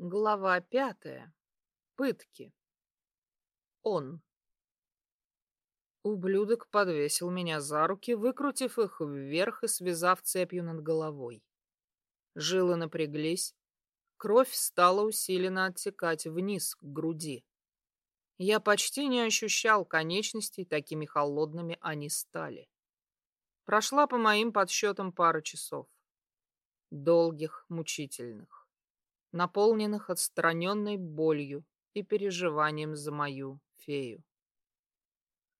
Глава пятая. Пытки. Он. Ублюдок подвесил меня за руки, выкрутив их вверх и связав цепью над головой. Жилы напряглись, кровь стала усиленно оттекать вниз к груди. Я почти не ощущал конечностей, такими холодными они стали. Прошла по моим подсчетам пара часов. Долгих, мучительных наполненных отстраненной болью и переживанием за мою фею.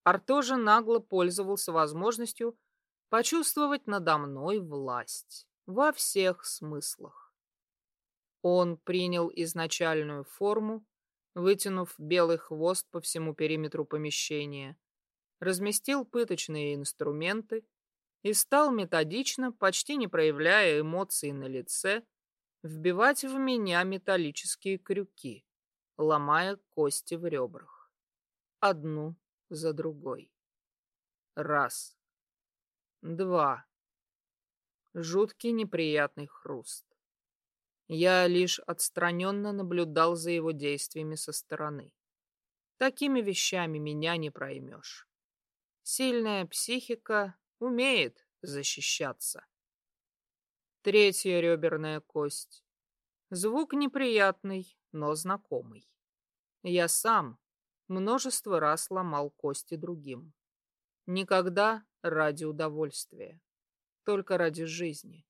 Арто же нагло пользовался возможностью почувствовать надо мной власть во всех смыслах. Он принял изначальную форму, вытянув белый хвост по всему периметру помещения, разместил пыточные инструменты и стал методично, почти не проявляя эмоций на лице, вбивать в меня металлические крюки, ломая кости в ребрах. Одну за другой. Раз. Два. Жуткий неприятный хруст. Я лишь отстраненно наблюдал за его действиями со стороны. Такими вещами меня не проймешь. Сильная психика умеет защищаться. Третья реберная кость. Звук неприятный, но знакомый. Я сам множество раз ломал кости другим. Никогда ради удовольствия, только ради жизни.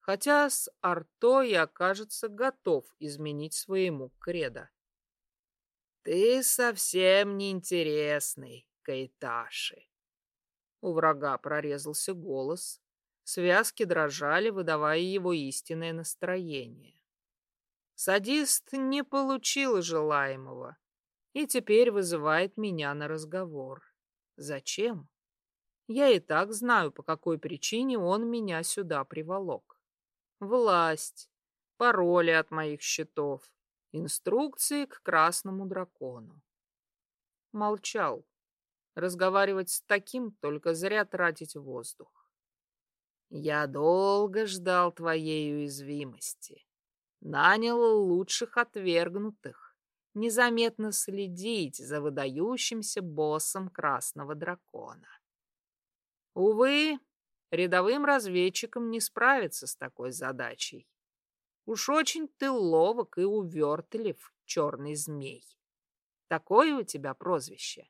Хотя с Арто я, кажется, готов изменить своему кредо. «Ты совсем неинтересный, Кайташи!» У врага прорезался голос, Связки дрожали, выдавая его истинное настроение. Садист не получил желаемого и теперь вызывает меня на разговор. Зачем? Я и так знаю, по какой причине он меня сюда приволок. Власть, пароли от моих счетов, инструкции к красному дракону. Молчал. Разговаривать с таким только зря тратить воздух. Я долго ждал твоей уязвимости. Нанял лучших отвергнутых. Незаметно следить за выдающимся боссом Красного Дракона. Увы, рядовым разведчикам не справиться с такой задачей. Уж очень ты ловок и увертлив, черный змей. Такое у тебя прозвище.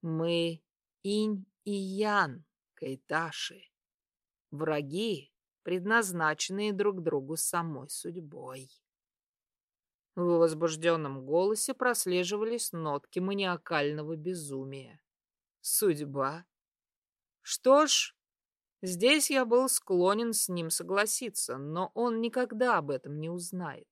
Мы инь и ян, Кайташи. Враги, предназначенные друг другу самой судьбой. В возбужденном голосе прослеживались нотки маниакального безумия. Судьба? Что ж, здесь я был склонен с ним согласиться, но он никогда об этом не узнает.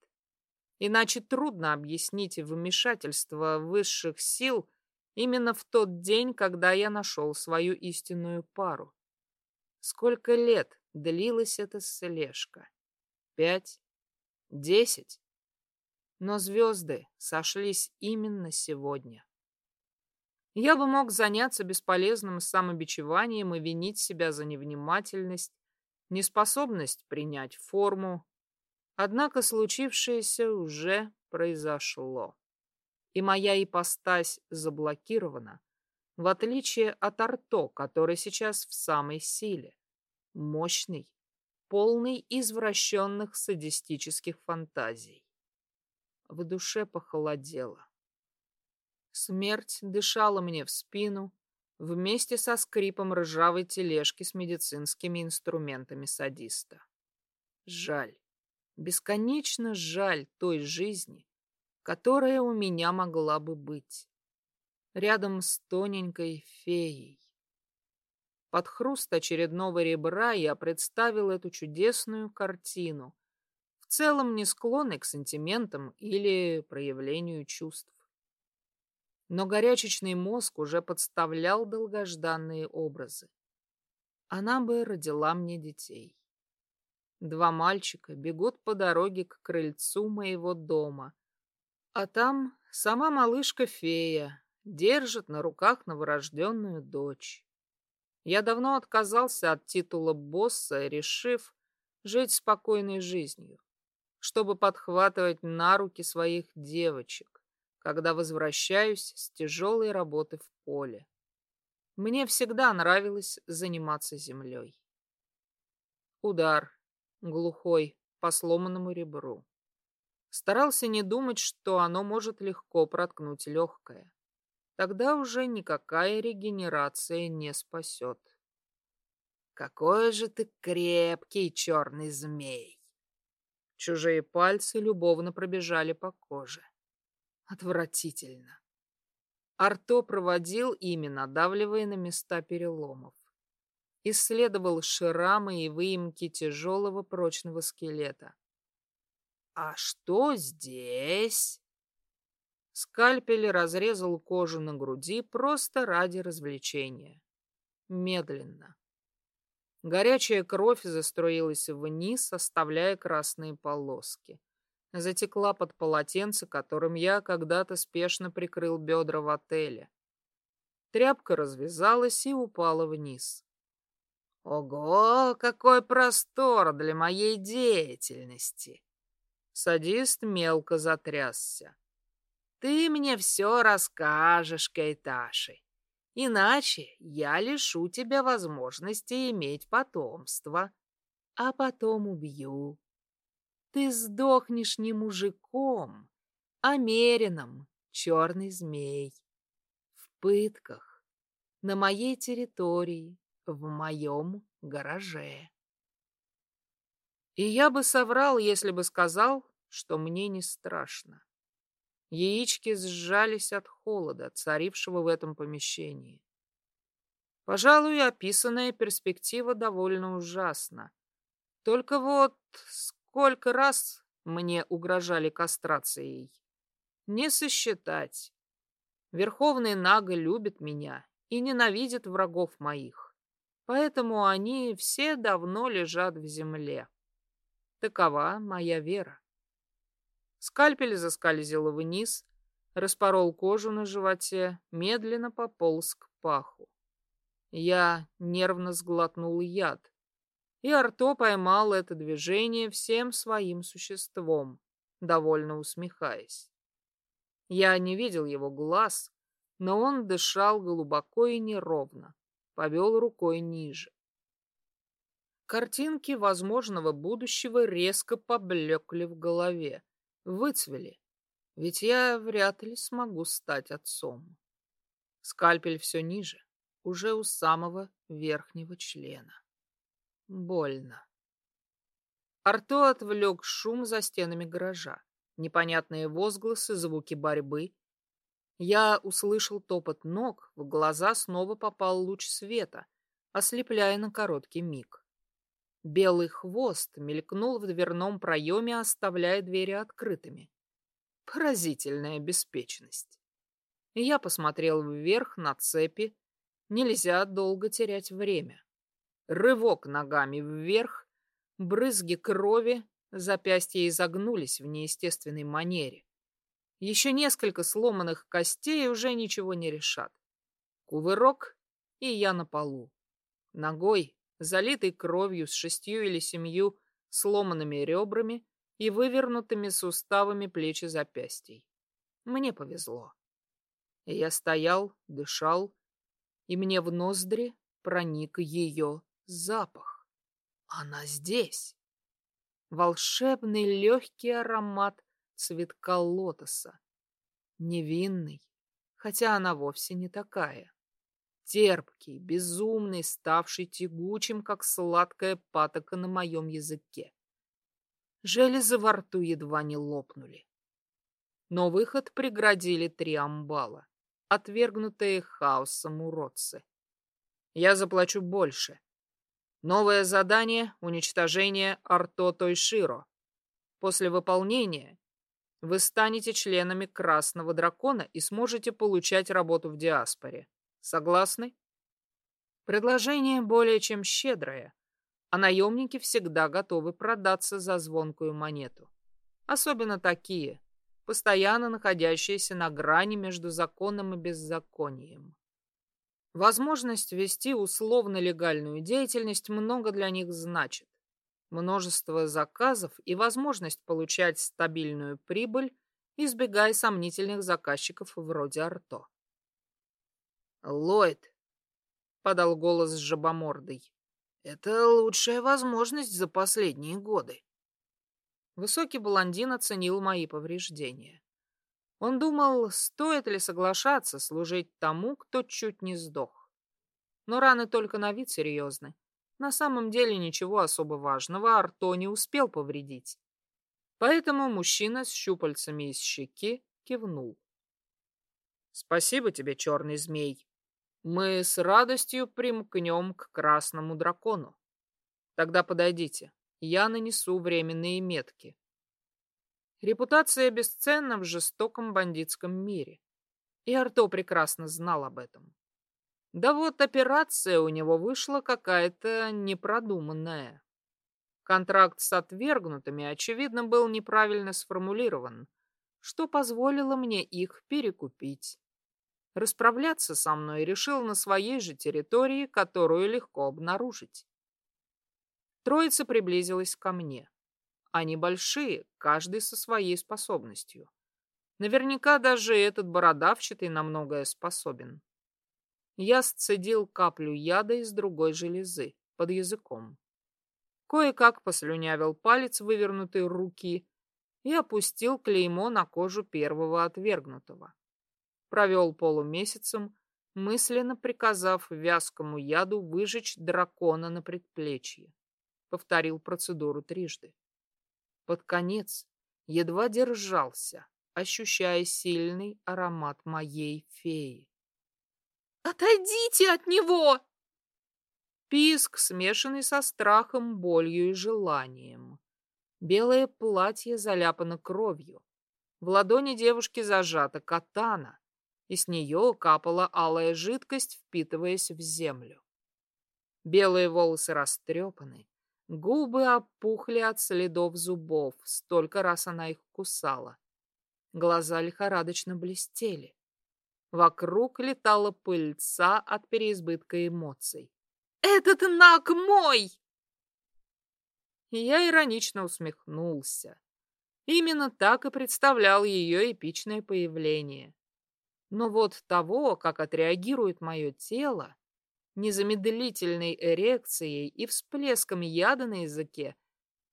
Иначе трудно объяснить вмешательство высших сил именно в тот день, когда я нашел свою истинную пару. Сколько лет длилась эта слежка? Пять? Десять? Но звезды сошлись именно сегодня. Я бы мог заняться бесполезным самобичеванием и винить себя за невнимательность, неспособность принять форму. Однако случившееся уже произошло. И моя ипостась заблокирована, в отличие от Арто, который сейчас в самой силе. Мощный, полный извращенных садистических фантазий. В душе похолодело. Смерть дышала мне в спину вместе со скрипом ржавой тележки с медицинскими инструментами садиста. Жаль, бесконечно жаль той жизни, которая у меня могла бы быть рядом с тоненькой феей. Под хруст очередного ребра я представил эту чудесную картину, в целом не склонный к сантиментам или проявлению чувств. Но горячечный мозг уже подставлял долгожданные образы. Она бы родила мне детей. Два мальчика бегут по дороге к крыльцу моего дома, а там сама малышка-фея, держит на руках новорожденную дочь. Я давно отказался от титула босса, решив жить спокойной жизнью, чтобы подхватывать на руки своих девочек, когда возвращаюсь с тяжелой работы в поле. Мне всегда нравилось заниматься землей. Удар, глухой, по сломанному ребру. Старался не думать, что оно может легко проткнуть легкое. Тогда уже никакая регенерация не спасет. «Какой же ты крепкий черный змей!» Чужие пальцы любовно пробежали по коже. Отвратительно. Арто проводил ими, надавливая на места переломов. Исследовал шрамы и выемки тяжелого прочного скелета. «А что здесь?» Скальпель разрезал кожу на груди просто ради развлечения. Медленно. Горячая кровь заструилась вниз, оставляя красные полоски. Затекла под полотенце, которым я когда-то спешно прикрыл бедра в отеле. Тряпка развязалась и упала вниз. «Ого, какой простор для моей деятельности!» Садист мелко затрясся. «Ты мне все расскажешь, Кайташи. Иначе я лишу тебя возможности иметь потомство, а потом убью. Ты сдохнешь не мужиком, а мерином, черный змей. В пытках, на моей территории, в моем гараже. И я бы соврал, если бы сказал, что мне не страшно. Яички сжались от холода, царившего в этом помещении. Пожалуй, описанная перспектива довольно ужасна. Только вот сколько раз мне угрожали кастрацией. Не сосчитать. Верховный Нага любит меня и ненавидит врагов моих. Поэтому они все давно лежат в земле. Такова моя вера. Скальпель заскользил вниз, распорол кожу на животе, медленно пополз к паху. Я нервно сглотнул яд, и Арто поймал это движение всем своим существом, довольно усмехаясь. Я не видел его глаз, но он дышал глубоко и неровно, повел рукой ниже. Картинки возможного будущего резко поблекли в голове выцвели, ведь я вряд ли смогу стать отцом. Скальпель все ниже, уже у самого верхнего члена. Больно. Арто отвлек шум за стенами гаража, непонятные возгласы, звуки борьбы. Я услышал топот ног, в глаза снова попал луч света, ослепляя на короткий миг. Белый хвост мелькнул в дверном проеме, оставляя двери открытыми. Поразительная беспечность. Я посмотрел вверх на цепи. Нельзя долго терять время. Рывок ногами вверх, брызги крови, запястья изогнулись в неестественной манере. Еще несколько сломанных костей уже ничего не решат. Кувырок, и я на полу. Ногой залитый кровью с шестью или семью сломанными ребрами и вывернутыми суставами плеч и запястий. Мне повезло. Я стоял, дышал, и мне в ноздри проник ее запах. Она здесь. Волшебный легкий аромат цветка лотоса. Невинный, хотя она вовсе не такая терпкий, безумный, ставший тягучим, как сладкая патока на моем языке. Железы во рту едва не лопнули. Но выход преградили три амбала, отвергнутые хаосом уродцы. Я заплачу больше. Новое задание — уничтожение Арто Тойширо. После выполнения вы станете членами Красного Дракона и сможете получать работу в диаспоре. Согласны? Предложение более чем щедрое, а наемники всегда готовы продаться за звонкую монету. Особенно такие, постоянно находящиеся на грани между законом и беззаконием. Возможность вести условно-легальную деятельность много для них значит. множество заказов и возможность получать стабильную прибыль, избегая сомнительных заказчиков вроде Арто. «Ллойд», — подал голос с жабомордой, — «это лучшая возможность за последние годы». Высокий блондин оценил мои повреждения. Он думал, стоит ли соглашаться служить тому, кто чуть не сдох. Но раны только на вид серьезны. На самом деле ничего особо важного Арто не успел повредить. Поэтому мужчина с щупальцами из щеки кивнул. «Спасибо тебе, черный змей. Мы с радостью примкнем к красному дракону. Тогда подойдите, я нанесу временные метки». Репутация бесценна в жестоком бандитском мире. И Арто прекрасно знал об этом. Да вот операция у него вышла какая-то непродуманная. Контракт с отвергнутыми, очевидно, был неправильно сформулирован, что позволило мне их перекупить. Расправляться со мной решил на своей же территории, которую легко обнаружить. Троица приблизилась ко мне. Они большие, каждый со своей способностью. Наверняка даже этот бородавчатый на многое способен. Я сцедил каплю яда из другой железы, под языком. Кое-как послюнявил палец вывернутой руки и опустил клеймо на кожу первого отвергнутого. Провел полумесяцем, мысленно приказав вязкому яду выжечь дракона на предплечье. Повторил процедуру трижды. Под конец едва держался, ощущая сильный аромат моей феи. Отойдите от него!» Писк, смешанный со страхом, болью и желанием. Белое платье заляпано кровью. В ладони девушки зажата катана, и с нее капала алая жидкость, впитываясь в землю. Белые волосы растрепаны, губы опухли от следов зубов, столько раз она их кусала. Глаза лихорадочно блестели. Вокруг летала пыльца от переизбытка эмоций. «Этот наг мой!» Я иронично усмехнулся. Именно так и представлял ее эпичное появление. Но вот того, как отреагирует мое тело, незамедлительной эрекцией и всплеском яда на языке,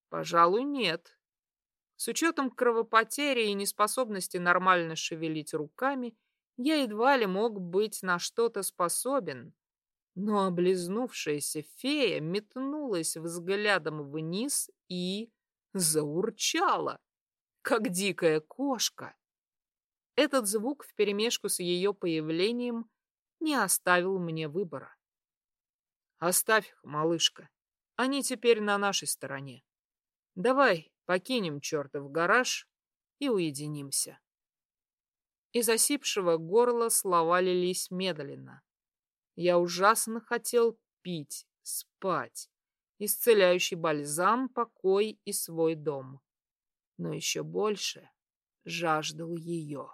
пожалуй, нет. С учетом кровопотери и неспособности нормально шевелить руками, я едва ли мог быть на что-то способен. Но облизнувшаяся фея метнулась взглядом вниз и заурчала, как дикая кошка. Этот звук вперемешку с ее появлением не оставил мне выбора. Оставь их, малышка. Они теперь на нашей стороне. Давай покинем чертов гараж и уединимся. Из осипшего горла слова лились медленно. Я ужасно хотел пить, спать, исцеляющий бальзам, покой и свой дом. Но еще больше жаждал ее.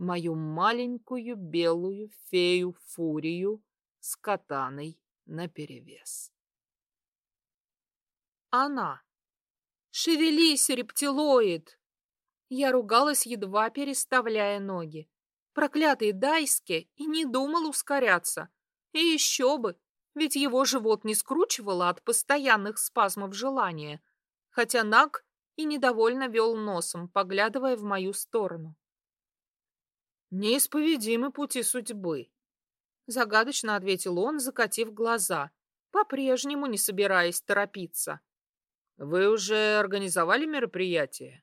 Мою маленькую белую фею-фурию с катаной наперевес. Она. «Шевелись, рептилоид!» Я ругалась, едва переставляя ноги. Проклятый Дайске и не думал ускоряться. И еще бы, ведь его живот не скручивало от постоянных спазмов желания, хотя Наг и недовольно вел носом, поглядывая в мою сторону. «Неисповедимы пути судьбы», — загадочно ответил он, закатив глаза, по-прежнему не собираясь торопиться. «Вы уже организовали мероприятие?»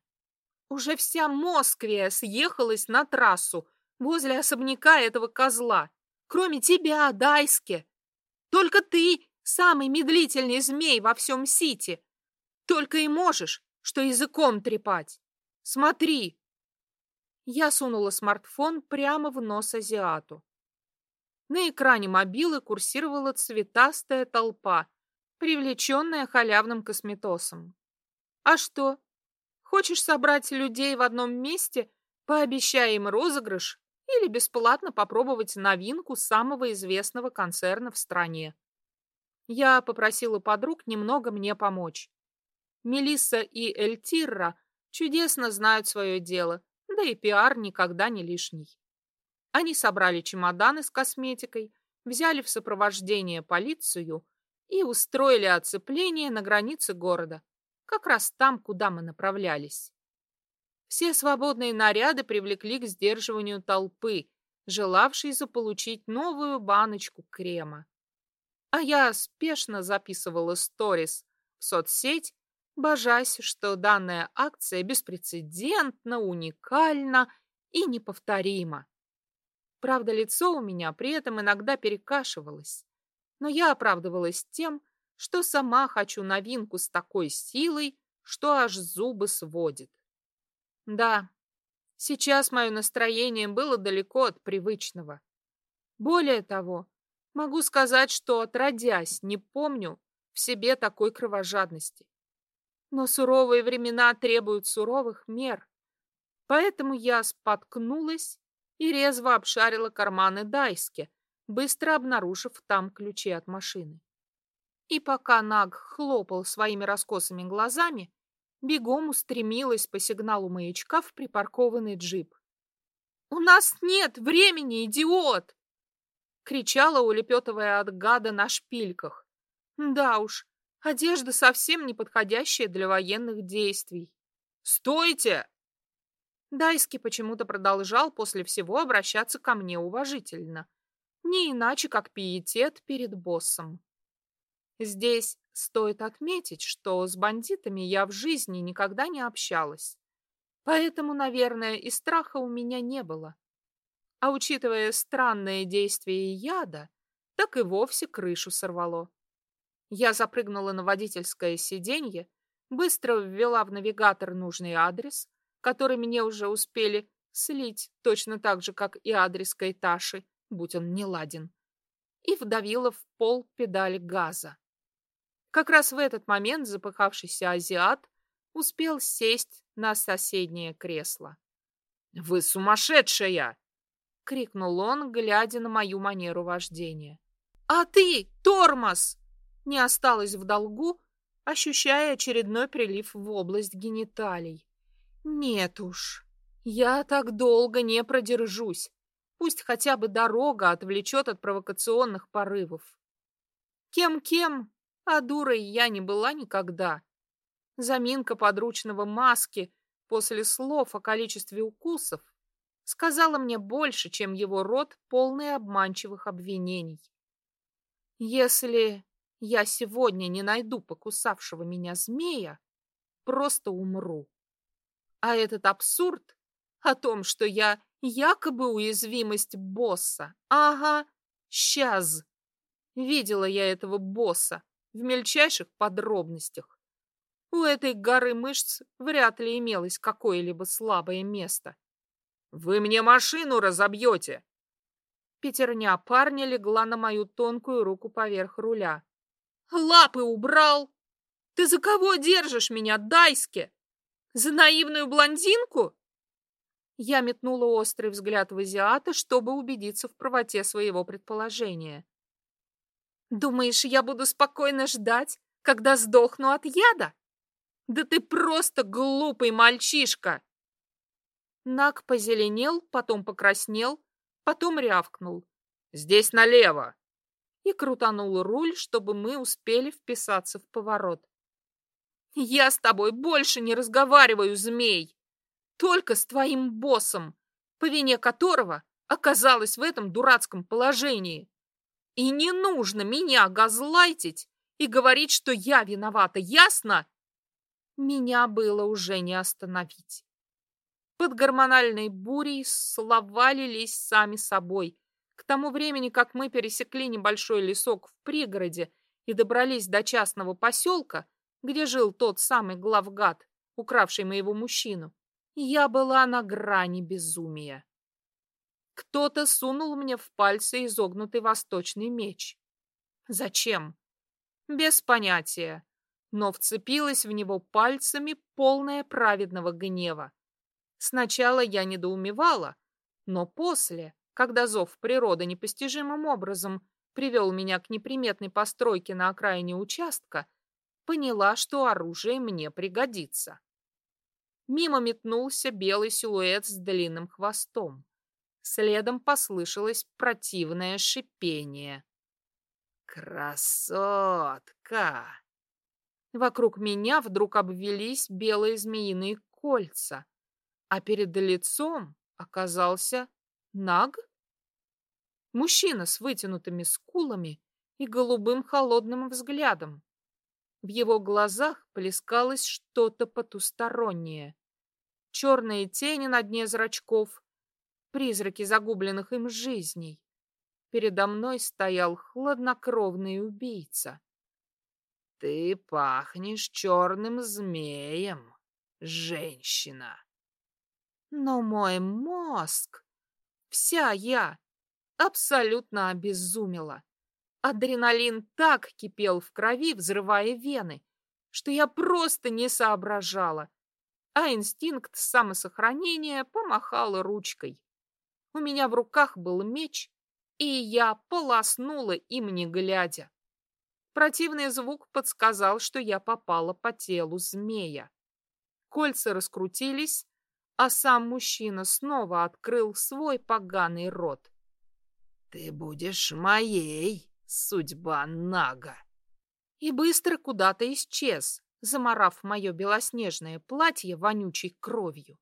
Уже вся Москвия съехалась на трассу возле особняка этого козла. Кроме тебя, Дайске. Только ты самый медлительный змей во всем Сити. Только и можешь, что языком трепать. Смотри. Я сунула смартфон прямо в нос азиату. На экране мобилы курсировала цветастая толпа, привлеченная халявным косметосом. А что? Хочешь собрать людей в одном месте, пообещай им розыгрыш или бесплатно попробовать новинку самого известного концерна в стране. Я попросила подруг немного мне помочь. Мелисса и Эльтирра чудесно знают свое дело, да и пиар никогда не лишний. Они собрали чемоданы с косметикой, взяли в сопровождение полицию и устроили оцепление на границе города, как раз там, куда мы направлялись. Все свободные наряды привлекли к сдерживанию толпы, желавшей заполучить новую баночку крема. А я спешно записывала сторис в соцсеть, божась, что данная акция беспрецедентна, уникальна и неповторима. Правда, лицо у меня при этом иногда перекашивалось, но я оправдывалась тем, что сама хочу новинку с такой силой, что аж зубы сводит. Да, сейчас мое настроение было далеко от привычного. Более того, могу сказать, что отродясь не помню в себе такой кровожадности. Но суровые времена требуют суровых мер, поэтому я споткнулась и резво обшарила карманы Дайски, быстро обнаружив там ключи от машины. И пока Наг хлопал своими раскосыми глазами, бегом устремилась по сигналу маячка в припаркованный джип. «У нас нет времени, идиот!» кричала, улепетывая от гада на шпильках. Да уж, одежда совсем не подходящая для военных действий. «Стойте!» Дайский почему-то продолжал после всего обращаться ко мне уважительно. Не иначе, как пиетет перед боссом. Здесь стоит отметить, что с бандитами я в жизни никогда не общалась. Поэтому, наверное, и страха у меня не было. А учитывая странное действие яда, так и вовсе крышу сорвало. Я запрыгнула на водительское сиденье, быстро ввела в навигатор нужный адрес, который мне уже успели слить, точно так же, как и адрес Кайташи, будь он не ладен, и вдавила в пол педаль газа. Как раз в этот момент запыхавшийся азиат успел сесть на соседнее кресло. «Вы сумасшедшая!» — крикнул он, глядя на мою манеру вождения. «А ты, тормоз!» Не осталось в долгу, ощущая очередной прилив в область гениталий. Нет уж, я так долго не продержусь. Пусть хотя бы дорога отвлечет от провокационных порывов. Кем-кем, а дурой я не была никогда. Заминка подручного маски после слов о количестве укусов сказала мне больше, чем его рот, полный обманчивых обвинений. Если я сегодня не найду покусавшего меня змея, просто умру. А этот абсурд о том, что я якобы уязвимость босса. Ага, сейчас. Видела я этого босса в мельчайших подробностях. У этой горы мышц вряд ли имелось какое-либо слабое место. «Вы мне машину разобьете!» Пятерня парня легла на мою тонкую руку поверх руля. «Лапы убрал! Ты за кого держишь меня, Дайске?» За наивную блондинку? Я метнула острый взгляд в азиата, чтобы убедиться в правоте своего предположения. Думаешь, я буду спокойно ждать, когда сдохну от яда? Да ты просто глупый мальчишка! Нак позеленел, потом покраснел, потом рявкнул. «Здесь налево!» И крутанул руль, чтобы мы успели вписаться в поворот. Я с тобой больше не разговариваю, змей. Только с твоим боссом, по вине которого оказалась в этом дурацком положении. И не нужно меня газлайтить и говорить, что я виновата, ясно? Меня было уже не остановить. Под гормональной бурей слова лились сами собой. К тому времени, как мы пересекли небольшой лесок в пригороде и добрались до частного поселка, где жил тот самый главгад, укравший моего мужчину, я была на грани безумия. Кто-то сунул мне в пальцы изогнутый восточный меч. Зачем? Без понятия, но вцепилась в него пальцами, полная праведного гнева. Сначала я недоумевала, но после, когда зов природы непостижимым образом привел меня к неприметной постройке на окраине участка, поняла, что оружие мне пригодится. Мимо метнулся белый силуэт с длинным хвостом. Следом послышалось противное шипение. «Красотка!» Вокруг меня вдруг обвелись белые змеиные кольца, а перед лицом оказался Наг? Мужчина с вытянутыми скулами и голубым холодным взглядом. В его глазах плескалось что-то потустороннее. Черные тени на дне зрачков, призраки загубленных им жизней. Передо мной стоял хладнокровный убийца. «Ты пахнешь черным змеем, женщина!» Но мой мозг, вся я, абсолютно обезумела. Адреналин так кипел в крови, взрывая вены, что я просто не соображала, а инстинкт самосохранения помахал ручкой. У меня в руках был меч, и я полоснула им не глядя. Противный звук подсказал, что я попала по телу змея. Кольца раскрутились, а сам мужчина снова открыл свой поганый рот. «Ты будешь моей, судьба Нага!» И быстро куда-то исчез, заморав мое белоснежное платье вонючей кровью.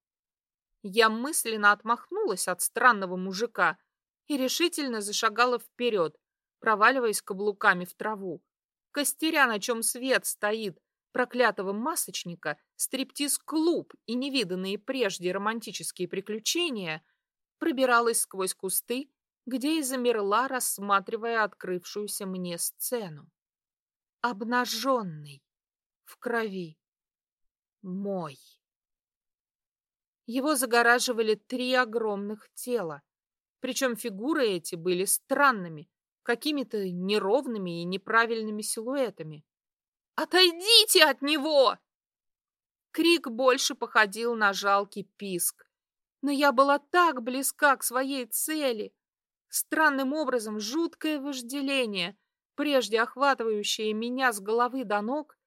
Я мысленно отмахнулась от странного мужика и решительно зашагала вперед, проваливаясь каблуками в траву. Костеря, на чем свет стоит, проклятого масочника, стриптиз-клуб и невиданные прежде романтические приключения, пробиралась сквозь кусты, где и замерла, рассматривая открывшуюся мне сцену. Обнаженный, в крови, мой. Его загораживали три огромных тела, причем фигуры эти были странными, какими-то неровными и неправильными силуэтами. «Отойдите от него!» Крик больше походил на жалкий писк. Но я была так близка к своей цели. Странным образом жуткое вожделение, прежде охватывающее меня с головы до ног,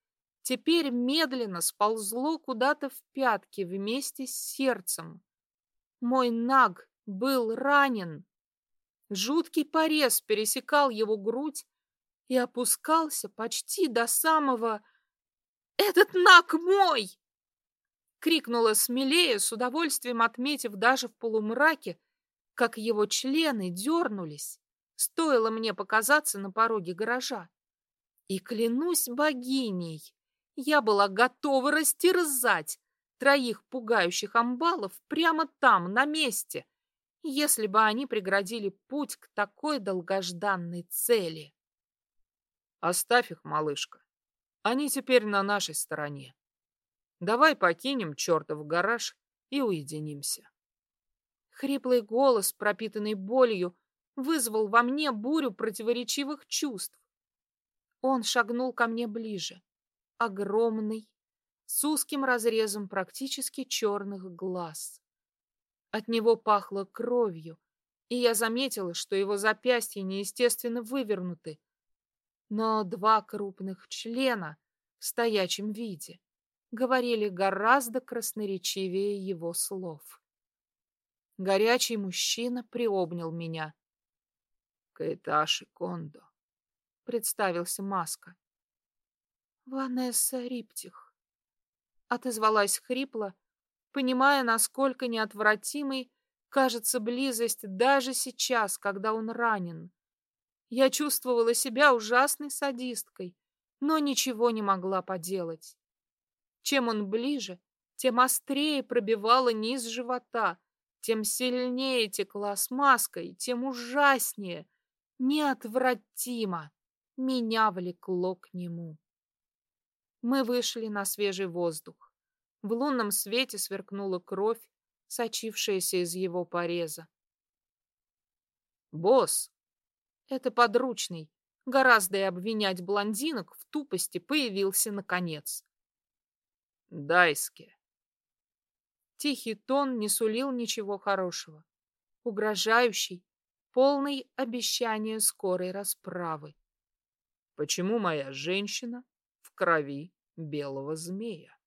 теперь медленно сползло куда-то в пятки вместе с сердцем. Мой наг был ранен. Жуткий порез пересекал его грудь и опускался почти до самого... «Этот наг мой!» Крикнула смелее, с удовольствием отметив даже в полумраке, как его члены дернулись, стоило мне показаться на пороге гаража. И клянусь богиней, я была готова растерзать троих пугающих амбалов прямо там, на месте, если бы они преградили путь к такой долгожданной цели. Оставь их, малышка. Они теперь на нашей стороне. Давай покинем чертов гараж и уединимся. Хриплый голос, пропитанный болью, вызвал во мне бурю противоречивых чувств. Он шагнул ко мне ближе, огромный, с узким разрезом практически черных глаз. От него пахло кровью, и я заметила, что его запястья неестественно вывернуты, но два крупных члена в стоячем виде говорили гораздо красноречивее его слов. Горячий мужчина приобнял меня. «Каэташи Кондо», — представился Маска. «Ванесса Риптих», — отозвалась хрипло, понимая, насколько неотвратимой кажется близость даже сейчас, когда он ранен. Я чувствовала себя ужасной садисткой, но ничего не могла поделать. Чем он ближе, тем острее пробивала низ живота, тем сильнее текла смазкой, тем ужаснее, неотвратимо меня влекло к нему. Мы вышли на свежий воздух. В лунном свете сверкнула кровь, сочившаяся из его пореза. «Босс!» Это подручный, гораздо и обвинять блондинок в тупости появился наконец. «Дайске!» Тихий тон не сулил ничего хорошего. Угрожающий, полный обещания скорой расправы. «Почему моя женщина в крови белого змея.